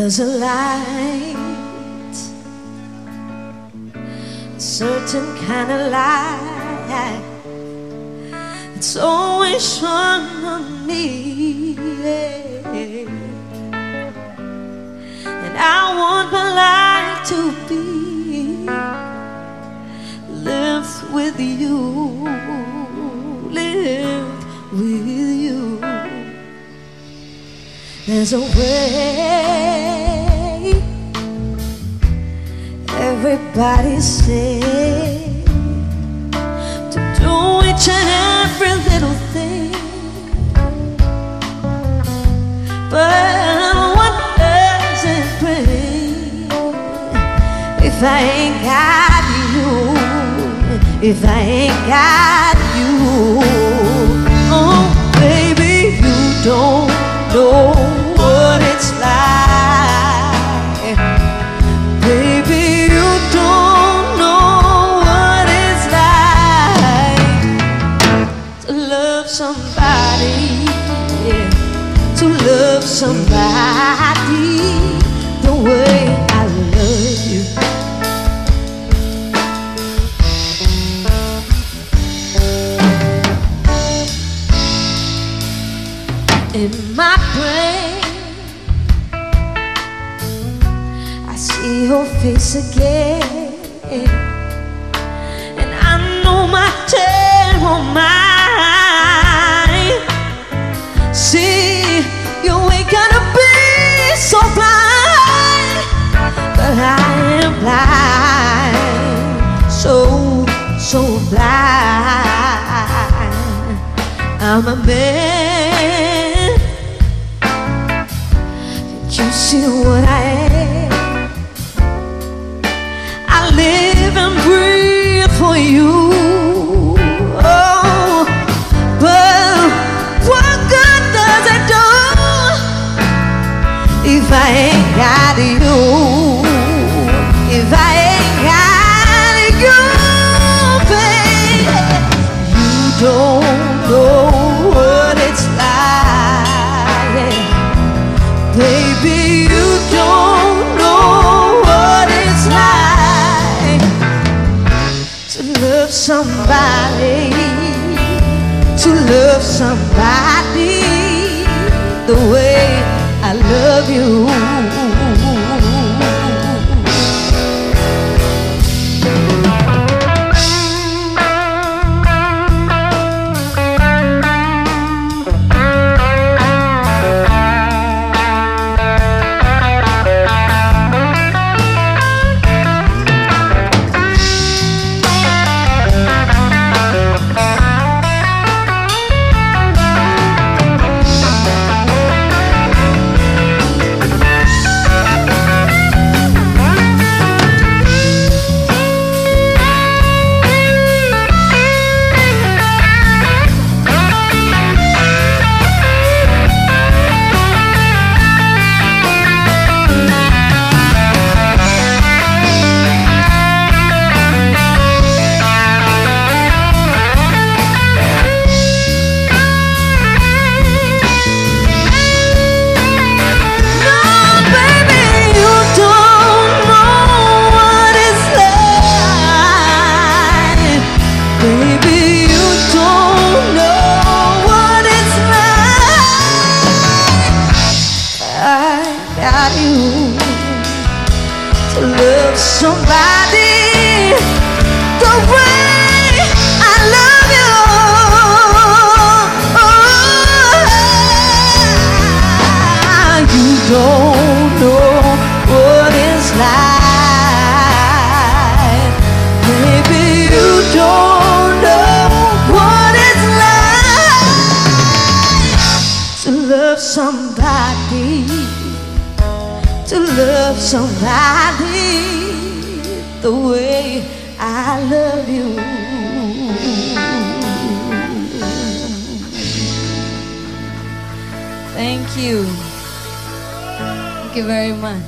There's a light, a certain kind of light. It's always shone on me. And I want my life to be lived with you, lived with you. There's a way. Everybody say to do each and every little thing. But what does it bring if I ain't got you? If I ain't got you, to love somebody the way I love you. In my brain, I see your face again, I'm a man. Can't you see what I am? I live and breathe for you. Somebody, to love somebody the way I love you. Somebody the way I love you. Oh, you don't know what it's like. Baby, you don't know what it's like to love somebody, to love somebody the way I love you. Thank you. Thank you very much.